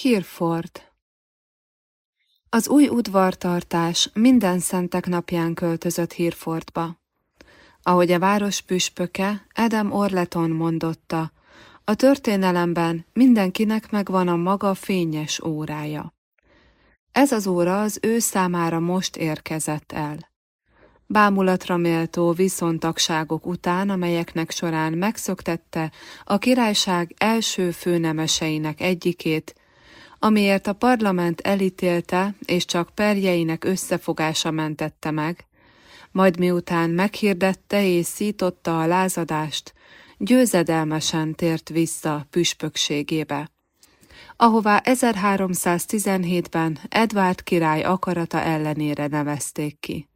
Hírford Az új udvartartás minden szentek napján költözött Hírfordba. Ahogy a város püspöke Adam Orleton mondotta, a történelemben mindenkinek megvan a maga fényes órája. Ez az óra az ő számára most érkezett el. Bámulatra méltó viszontagságok után, amelyeknek során megszöktette a királyság első főnemeseinek egyikét, amiért a parlament elítélte és csak perjeinek összefogása mentette meg, majd miután meghirdette és szította a lázadást, győzedelmesen tért vissza püspökségébe, ahová 1317-ben Edvárd király akarata ellenére nevezték ki,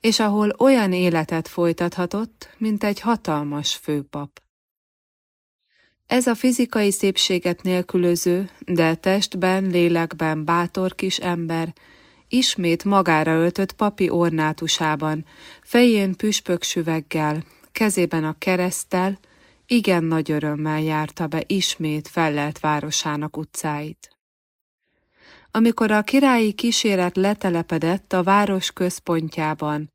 és ahol olyan életet folytathatott, mint egy hatalmas főpap. Ez a fizikai szépséget nélkülöző, de testben, lélekben bátor kis ember ismét magára öltött papi ornátusában, fején püspöksüveggel, kezében a keresztel, igen nagy örömmel járta be ismét fellelt városának utcáit. Amikor a királyi kíséret letelepedett a város központjában,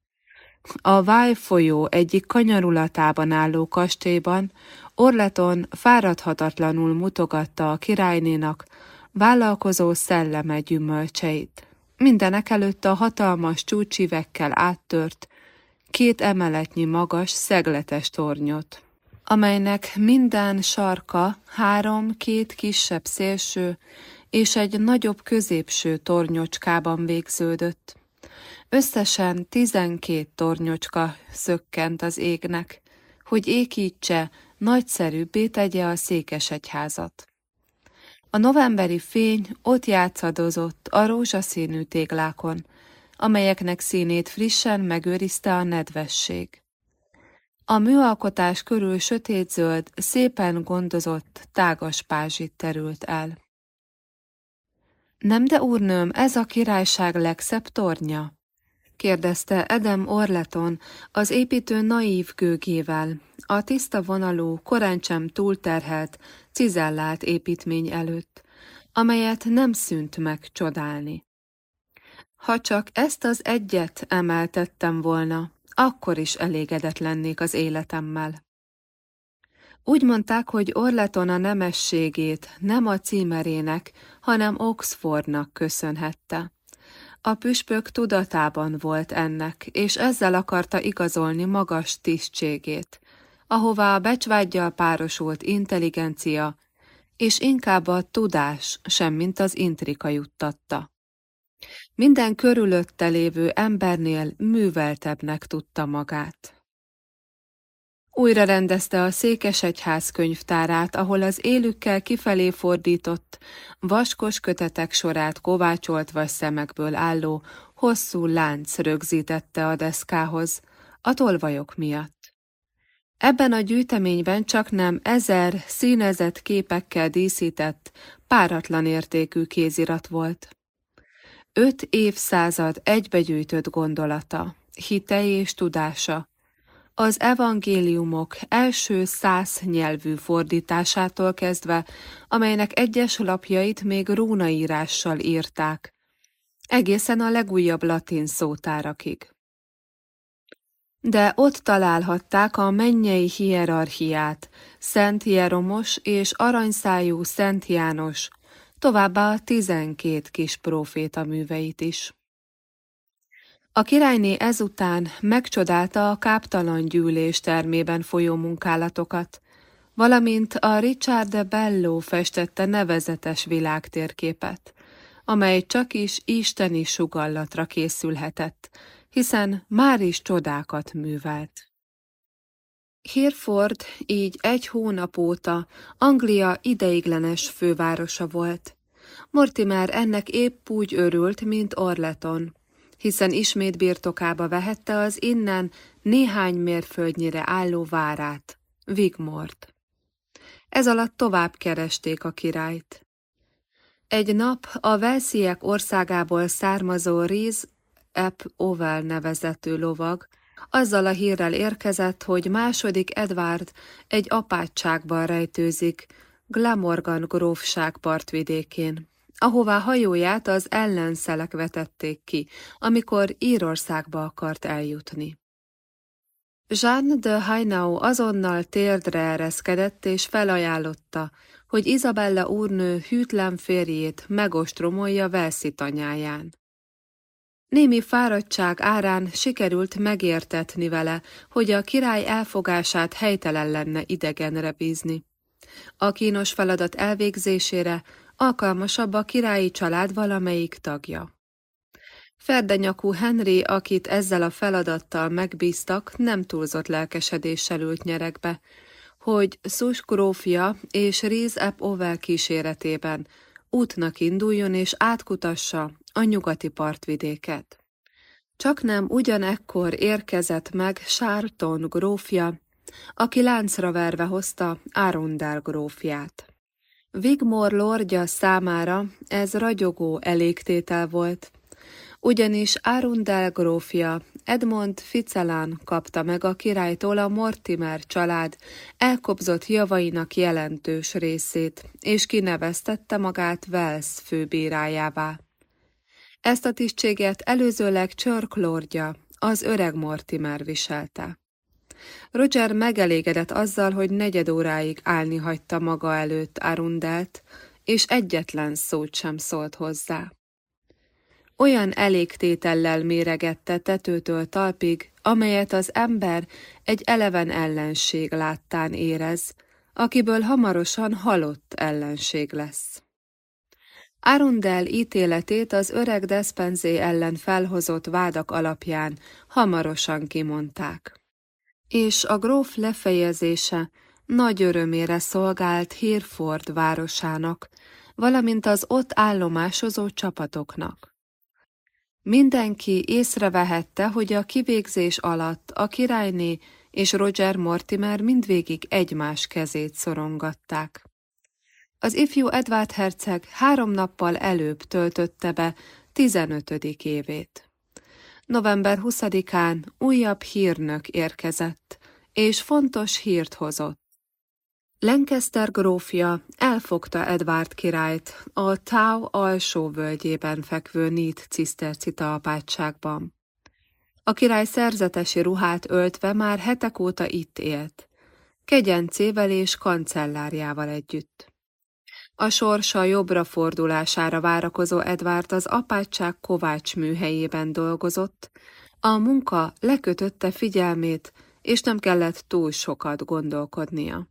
a Váj folyó egyik kanyarulatában álló kastélyban Orleton fáradhatatlanul mutogatta a királynénak vállalkozó szelleme gyümölcseit. Mindenek előtt a hatalmas csúcsivekkel áttört, két emeletnyi magas, szegletes tornyot, amelynek minden sarka három, két kisebb szélső és egy nagyobb középső tornyocskában végződött. Összesen tizenkét tornyocska szökkent az égnek, hogy ékítse, nagyszerűbbé tegye a székesegyházat. A novemberi fény ott játszadozott a rózsaszínű téglákon, amelyeknek színét frissen megőrizte a nedvesség. A műalkotás körül sötétzöld, szépen gondozott, tágas pázsit terült el. Nem de úrnőm, ez a királyság legszebb tornya? Kérdezte Edem Orleton az építő naív gőgével, a tiszta vonalú, koráncsem túlterhelt, cizellált építmény előtt, amelyet nem szűnt meg csodálni. Ha csak ezt az egyet emeltettem volna, akkor is elégedett lennék az életemmel. Úgy mondták, hogy Orleton a nemességét nem a címerének, hanem Oxfordnak köszönhette. A püspök tudatában volt ennek, és ezzel akarta igazolni magas tisztségét, ahová a becsvágyjal párosult intelligencia, és inkább a tudás, semmint az intrika juttatta. Minden körülötte lévő embernél műveltebbnek tudta magát. Újra rendezte a Székesegyház könyvtárát, ahol az élükkel kifelé fordított, vaskos kötetek sorát kovácsolt vagy szemekből álló, hosszú lánc rögzítette a deszkához, a tolvajok miatt. Ebben a gyűjteményben csak nem ezer színezett képekkel díszített, páratlan értékű kézirat volt. Öt évszázad egybegyűjtött gondolata, hitei és tudása, az evangéliumok első száz nyelvű fordításától kezdve, amelynek egyes lapjait még rúnaírással írták, egészen a legújabb latin szótárakig. De ott találhatták a mennyei hierarchiát, Szent Hieromos és aranyszájú Szent János, továbbá a tizenkét kis próféta műveit is. A királyné ezután megcsodálta a káptalan gyűlés termében folyó munkálatokat, valamint a Richard de Bello festette nevezetes világtérképet, amely csak is isteni sugallatra készülhetett, hiszen már is csodákat művelt. Hereford így egy hónap óta Anglia ideiglenes fővárosa volt. Mortimer ennek épp úgy örült, mint Orleton, hiszen ismét birtokába vehette az innen néhány mérföldnyire álló várát, Vigmort. Ez alatt tovább keresték a királyt. Egy nap a Velsziek országából származó Riz Ep Ovel nevezető lovag, azzal a hírrel érkezett, hogy második Edward egy apátságban rejtőzik, Glamorgan grófság partvidékén, ahová hajóját az ellenszelek vetették ki, amikor Írországba akart eljutni. Jeanne de Hainau azonnal térdre ereszkedett és felajánlotta, hogy Izabella úrnő hűtlen férjét megostromolja Velszi tanyáján. Némi fáradtság árán sikerült megértetni vele, hogy a király elfogását helytelen lenne idegenre bízni. A kínos feladat elvégzésére alkalmasabb a királyi család valamelyik tagja. Ferdenyakú Henry, akit ezzel a feladattal megbíztak, nem túlzott lelkesedéssel ült nyerekbe, hogy Szus grófja és Riz Ep Ovel kíséretében útnak induljon és átkutassa a nyugati partvidéket. Csak nem ugyanekkor érkezett meg Sárton grófja, aki láncra verve hozta Arundel grófját. Wigmore lordja számára ez ragyogó elégtétel volt, ugyanis Arundel grófja Edmond Ficelán kapta meg a királytól a Mortimer család elkobzott javainak jelentős részét, és kineveztette magát Wells főbírájává. Ezt a tisztséget előzőleg Csörk lordja, az öreg Mortimer viselte. Roger megelégedett azzal, hogy negyed óráig állni hagyta maga előtt Arundelt, és egyetlen szót sem szólt hozzá. Olyan elégtétellel méregette tetőtől talpig, amelyet az ember egy eleven ellenség láttán érez, akiből hamarosan halott ellenség lesz. Arundel ítéletét az öreg Despenzé ellen felhozott vádak alapján hamarosan kimondták. És a gróf lefejezése nagy örömére szolgált Hereford városának, valamint az ott állomásozó csapatoknak. Mindenki észrevehette, hogy a kivégzés alatt a királyné és Roger Mortimer mindvégig egymás kezét szorongatták. Az ifjú Edward herceg három nappal előbb töltötte be 15. évét. November 20-án újabb hírnök érkezett, és fontos hírt hozott. Lancaster grófja elfogta Edward királyt a Tau alsó völgyében fekvő Nít cisztercita apátságban. A király szerzetesi ruhát öltve már hetek óta itt élt, kegyencével és kancellárjával együtt. A sorsa jobbra fordulására várakozó Edvard az apátság kovács műhelyében dolgozott, a munka lekötötte figyelmét, és nem kellett túl sokat gondolkodnia.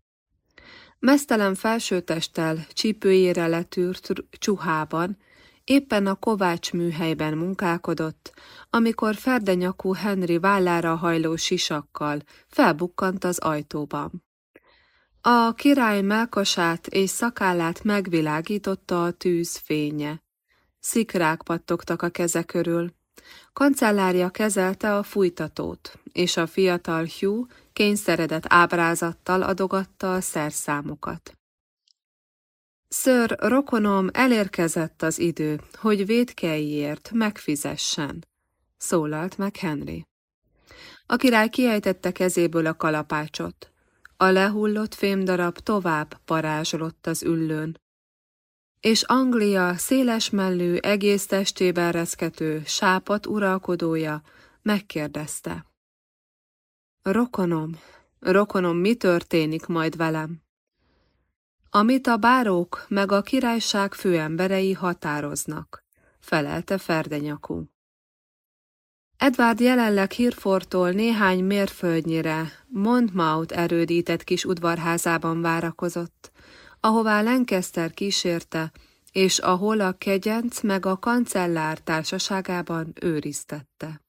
Mesztelen felsőtesttel, csípőjére letűrt csuhában, éppen a kovács műhelyben munkálkodott, amikor ferdenyakú Henry vállára hajló sisakkal felbukkant az ajtóban. A király melkasát és szakállát megvilágította a tűz fénye. Szikrák pattogtak a keze körül. Kancellárja kezelte a fújtatót, és a fiatal Hugh kényszeredett ábrázattal adogatta a szerszámokat. Ször rokonom elérkezett az idő, hogy védkeiért megfizessen, szólalt meg Henry. A király kiejtette kezéből a kalapácsot. A lehullott fémdarab tovább parázsolott az üllőn, és Anglia széles mellű, egész testében reszkető, sápat uralkodója megkérdezte. Rokonom, rokonom, mi történik majd velem? Amit a bárók meg a királyság főemberei határoznak, felelte Ferdenyakú. Edward jelenleg Hirfortól néhány mérföldnyire Monmouth erődített kis udvarházában várakozott, ahová Lancaster kísérte, és ahol a kegyenc meg a kancellár társaságában őriztette.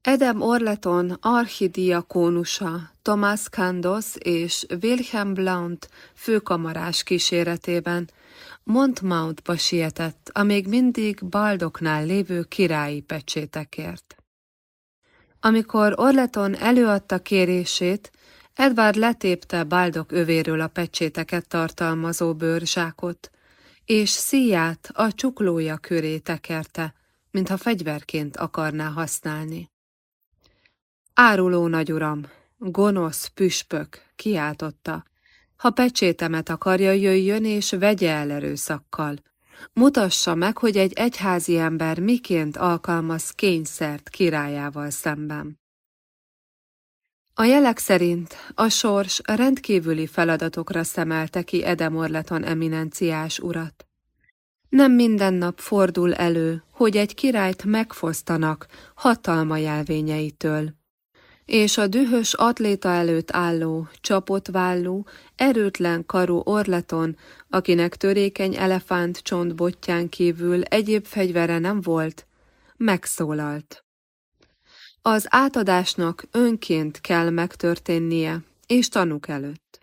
Edem Orleton archidiakónusa, Thomas Candos és Wilhelm Blount főkamarás kíséretében Montmountba sietett a még mindig Baldoknál lévő királyi pecsétekért. Amikor Orleton előadta kérését, Edward letépte Baldok övéről a pecséteket tartalmazó bőrzsákot, és szíját a csuklója köré tekerte, mintha fegyverként akarná használni. Áruló nagyuram, gonosz püspök, kiáltotta, ha pecsétemet akarja, jöjjön és vegye el erőszakkal. mutassa meg, hogy egy egyházi ember miként alkalmaz kényszert királyával szemben. A jelek szerint a sors rendkívüli feladatokra szemelte ki Edemorleton eminenciás urat. Nem minden nap fordul elő, hogy egy királyt megfosztanak hatalma jelvényeitől, és a dühös atléta előtt álló, csapott vállú, erőtlen karú orleton, akinek törékeny elefánt csontbottyán kívül egyéb fegyvere nem volt, megszólalt. Az átadásnak önként kell megtörténnie, és tanuk előtt.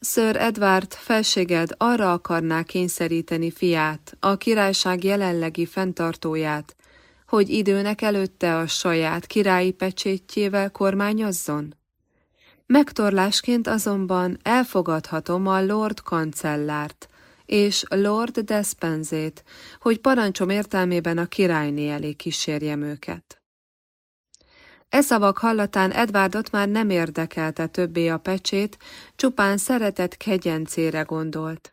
Sir Edward felséged arra akarná kényszeríteni fiát, a királyság jelenlegi fenntartóját, hogy időnek előtte a saját királyi pecsétjével kormányozzon? Megtorlásként azonban elfogadhatom a Lord kancellárt és Lord Despenzét, hogy parancsom értelmében a királyné elé kísérjem őket. E szavak hallatán Edwardot már nem érdekelte többé a pecsét, csupán szeretett kegyencére gondolt.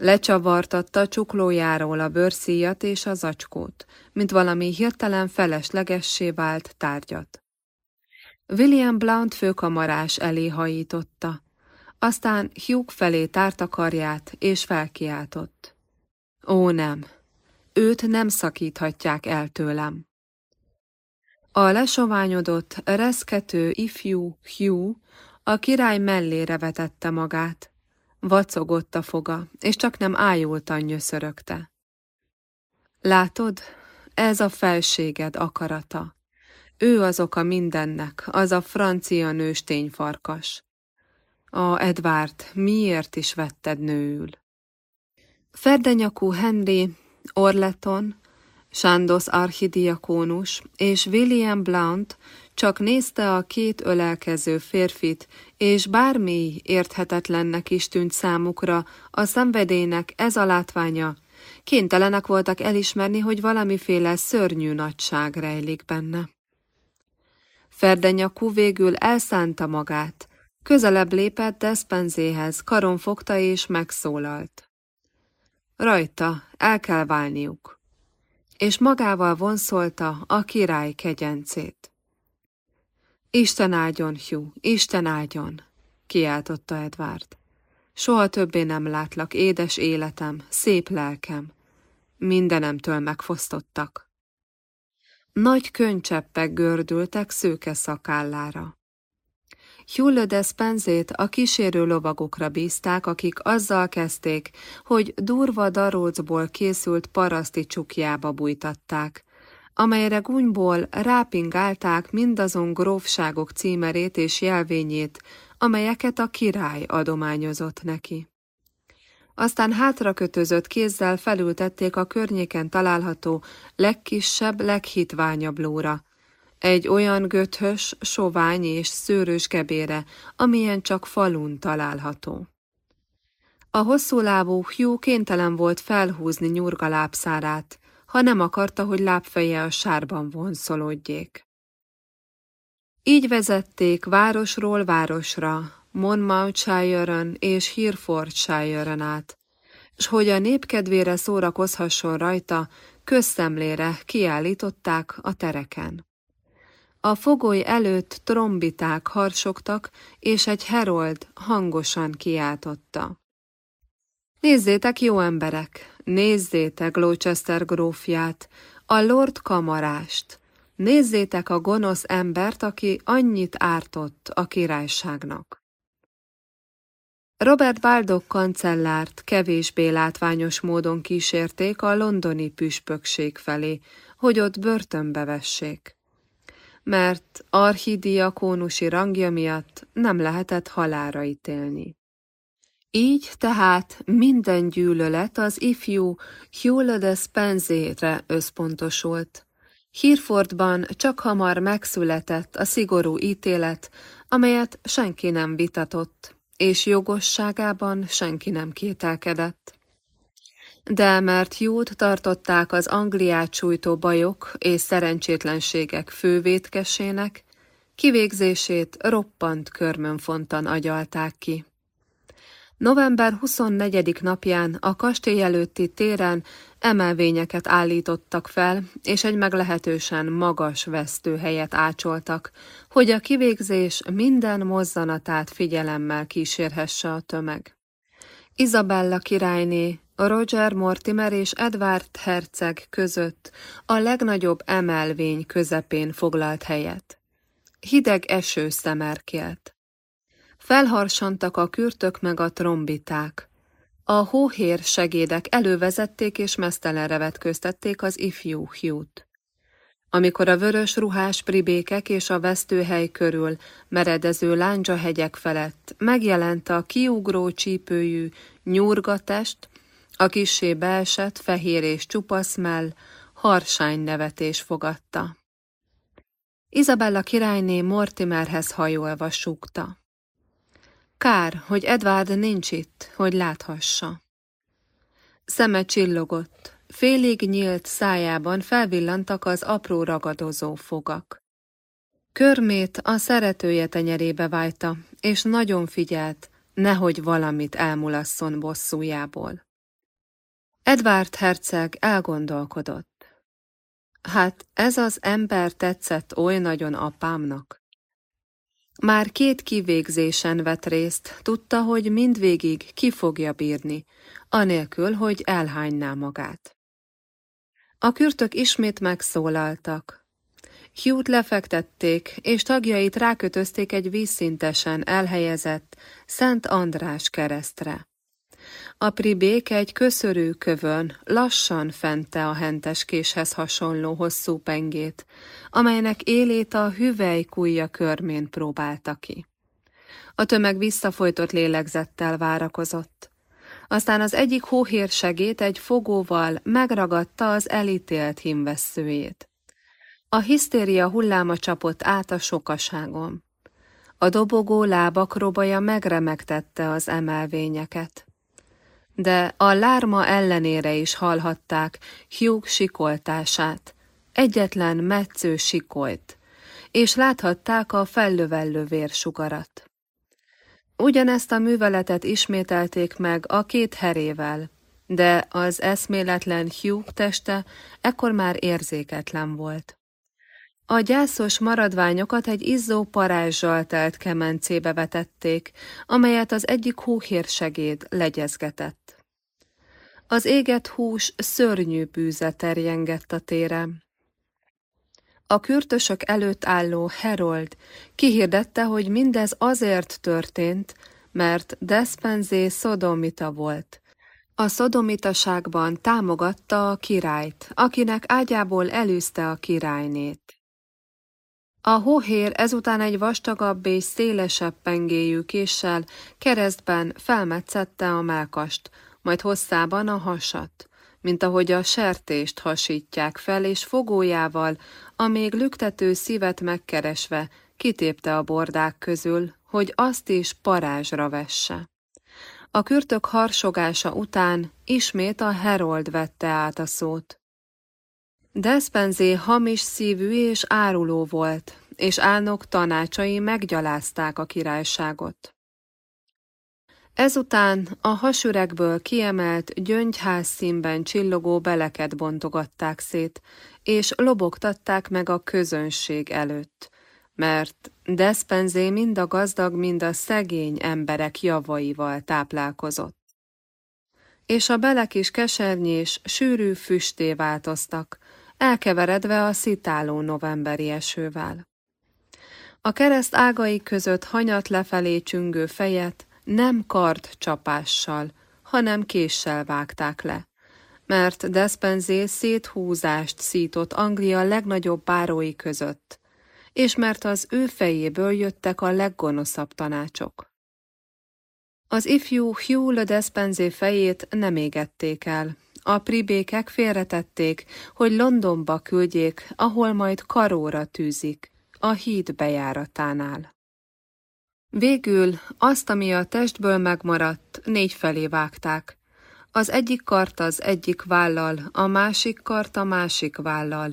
Lecsavartatta csuklójáról a bőrszíjat és a zacskót, mint valami hirtelen feleslegessé vált tárgyat. William Blount főkamarás elé hajította, aztán Hugh felé tárta karját és felkiáltott. Ó nem, őt nem szakíthatják el tőlem. A lesoványodott, reszkető ifjú Hugh a király mellére vetette magát. Vacogott a foga, és csak nem ájultan nyöszörögte. Látod, ez a felséged akarata. Ő az oka mindennek, az a francia nőstényfarkas. A Edward, miért is vetted nőül? Ferdenyakú Henry, Orleton, Sándos archidiakónus és William Blount csak nézte a két ölelkező férfit, és bármi érthetetlennek is tűnt számukra, a szenvedélynek ez a látványa, kénytelenek voltak elismerni, hogy valamiféle szörnyű nagyság rejlik benne. Ferdenyakú végül elszánta magát, közelebb lépett Despenzéhez, karon fogta és megszólalt. Rajta, el kell válniuk és magával vonszolta a király kegyencét. Isten áldjon, Hugh, Isten áldjon, kiáltotta Edward. Soha többé nem látlak, édes életem, szép lelkem. Mindenemtől megfosztottak. Nagy könycseppek gördültek szőke szakállára. Hugh Despenzét a kísérő lovagokra bízták, akik azzal kezdték, hogy durva darócból készült paraszti csukjába bújtatták, amelyre gúnyból rápingálták mindazon grófságok címerét és jelvényét, amelyeket a király adományozott neki. Aztán hátrakötözött kézzel felültették a környéken található legkisebb, leghitványabb lóra, egy olyan göthös, sovány és szőrös kebére, amilyen csak falun található. A hosszú lábú Hugh kénytelen volt felhúzni nyurga lábszárát, ha nem akarta, hogy lábfeje a sárban vonszolódjék. Így vezették városról városra, Monmouthshire-ön és Herefordshire-ön át, s hogy a népkedvére szórakozhasson rajta, közszemlére kiállították a tereken. A fogoly előtt trombiták harsogtak, és egy herold hangosan kiáltotta. Nézzétek, jó emberek, nézzétek Gloucester grófját, a Lord kamarást, nézzétek a gonosz embert, aki annyit ártott a királyságnak. Robert Baldock kancellárt kevésbé látványos módon kísérték a londoni püspökség felé, hogy ott börtönbe vessék mert archidiakónusi rangja miatt nem lehetett halára ítélni. Így tehát minden gyűlölet az ifjú Hewlett Spenzére összpontosult. Hírfordban csak hamar megszületett a szigorú ítélet, amelyet senki nem vitatott, és jogosságában senki nem kételkedett de mert jót tartották az Angliát sújtó bajok és szerencsétlenségek fővétkesének, kivégzését roppant körmönfontan agyalták ki. November 24. napján a kastély előtti téren emelvényeket állítottak fel, és egy meglehetősen magas vesztőhelyet ácsoltak, hogy a kivégzés minden mozzanatát figyelemmel kísérhesse a tömeg. Isabella királyné, Roger Mortimer és Edward herceg között a legnagyobb emelvény közepén foglalt helyet. Hideg eső szemerkélt. Felharsantak a kürtök meg a trombiták. A hóhér segédek elővezették és mesztelenre vetköztették az ifjú Hugh-t. Amikor a vörös ruhás pribékek és a vesztőhely körül meredező lándzsahegyek felett megjelent a kiugró csípőjű nyurgatest, a kissé beesett, fehér és csupasz mell, harsány nevetés fogadta. Izabella királyné Mortimerhez hajolva súgta. Kár, hogy Edward nincs itt, hogy láthassa. Szeme csillogott, félig nyílt szájában felvillantak az apró ragadozó fogak. Körmét a szeretője tenyerébe vájta, és nagyon figyelt, nehogy valamit elmulasszon bosszújából. Edward herceg elgondolkodott. Hát ez az ember tetszett oly nagyon apámnak. Már két kivégzésen vett részt, tudta, hogy mindvégig ki fogja bírni, anélkül, hogy elhányná magát. A kürtök ismét megszólaltak. Hugh lefektették, és tagjait rákötözték egy vízszintesen elhelyezett Szent András keresztre. A pribék egy köszörű kövön lassan fente a henteskéshez hasonló hosszú pengét, amelynek élét a hüvely kújja körmén próbálta ki. A tömeg visszafolytott lélegzettel várakozott. Aztán az egyik hóhérsegét egy fogóval megragadta az elítélt hímvesszőjét. A hisztéria hulláma csapott át a sokaságon. A dobogó lábak robaja megremegtette az emelvényeket de a lárma ellenére is hallhatták Hugh sikoltását, egyetlen metsző sikolt, és láthatták a fellövellő vérsugarat. Ugyanezt a műveletet ismételték meg a két herével, de az eszméletlen Hugh teste ekkor már érzéketlen volt. A gyászos maradványokat egy izzó parázsal telt kemencébe vetették, amelyet az egyik hóhérsegéd legyezgetett. Az éget hús szörnyű bűze terjengett a térem. A kürtösök előtt álló Herold kihirdette, hogy mindez azért történt, mert Despenzé szodomita volt. A szodomitaságban támogatta a királyt, akinek ágyából elűzte a királynét. A hóhér ezután egy vastagabb és szélesebb pengéjű késsel keresztben felmetszette a melkast, majd hosszában a hasat, mint ahogy a sertést hasítják fel, és fogójával, a még lüktető szívet megkeresve, kitépte a bordák közül, hogy azt is parázsra vesse. A kürtök harsogása után ismét a herold vette át a szót. Despenzé hamis szívű és áruló volt, és álnok tanácsai meggyalázták a királyságot. Ezután a hasüregből kiemelt gyöngyház színben csillogó beleket bontogatták szét, és lobogtatták meg a közönség előtt, mert Despenzé mind a gazdag, mind a szegény emberek javaival táplálkozott. És a belek is kesernyés, sűrű füsté változtak, elkeveredve a szitáló novemberi esővel. A kereszt ágai között hanyat lefelé csüngő fejet nem kard csapással, hanem késsel vágták le, mert Despenzé széthúzást szított Anglia legnagyobb bárói között, és mert az ő fejéből jöttek a leggonoszabb tanácsok. Az ifjú Hugh le Despenzé fejét nem égették el, a pribékek félretették, hogy Londonba küldjék, ahol majd karóra tűzik, a híd bejáratánál. Végül azt, ami a testből megmaradt, négy felé vágták. Az egyik kart az egyik vállal, a másik kart a másik vállal,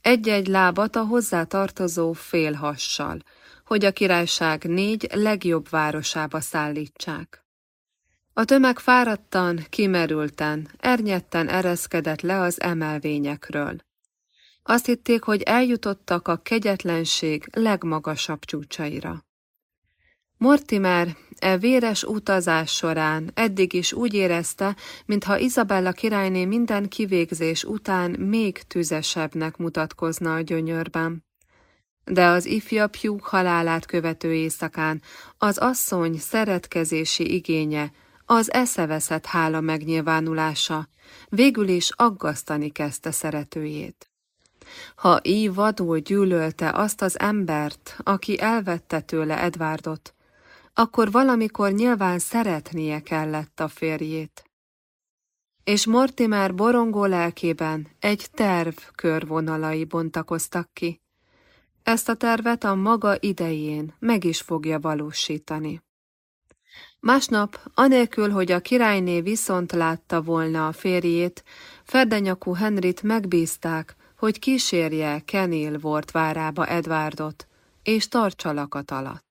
egy-egy lábat a hozzá tartozó félhassal, hogy a királyság négy legjobb városába szállítsák. A tömeg fáradtan, kimerülten, ernyetten ereszkedett le az emelvényekről. Azt hitték, hogy eljutottak a kegyetlenség legmagasabb csúcsaira. Mortimer e véres utazás során eddig is úgy érezte, mintha Izabella királyné minden kivégzés után még tüzesebbnek mutatkozna a gyönyörben. De az ifjabb fiúk halálát követő éjszakán az asszony szeretkezési igénye, az eszeveszett hála megnyilvánulása végül is aggasztani kezdte szeretőjét. Ha így vadul gyűlölte azt az embert, aki elvette tőle Edwardot, akkor valamikor nyilván szeretnie kellett a férjét. És Mortimer borongó lelkében egy terv körvonalai bontakoztak ki. Ezt a tervet a maga idején meg is fogja valósítani. Másnap, anélkül, hogy a királyné viszont látta volna a férjét, Ferdenyakú Henrit megbízták, hogy kísérje Kenil volt várába Edwardot, és tartsa lakat alatt.